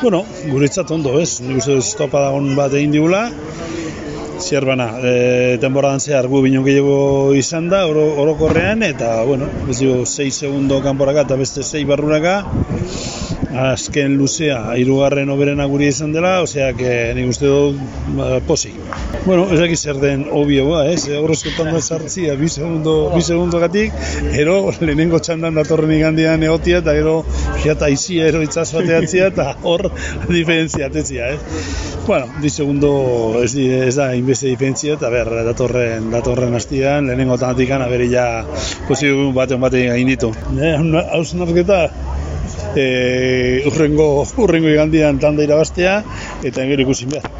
Bueno, guretzat ondo, ez? Nik uste dut topada on bat egin digula. Zer bana, e, temporadan zehar gu binon gehiago izan da, oro, orokorrean, eta, bueno, ez dugu, 6 segundo kanporaka eta beste 6 barruraka, azken luzea, hirugarren oberena guri izan dela, osea, que nik uste dut ba, posi. Bueno, ez dakit zer den obioa, ez? Eh? Da sartzia, bi segundo, bi segundo gatik, ero lehenengo txandan datorren igandian egotia, eta gero fiata izia ero itzazuateatzia, eta hor diferentzia atetzia, eh? Bueno, bi segundo ez, ez da inbeste diferentzia, eta ber, datorren, datorren hastian, lehenengo tanatikan, aberi ja, posi batean batean egin ditu. Eh, hau zenarketa, e, urrengo, urrengo igandian tanda irabaztea, eta gero ikusin behar.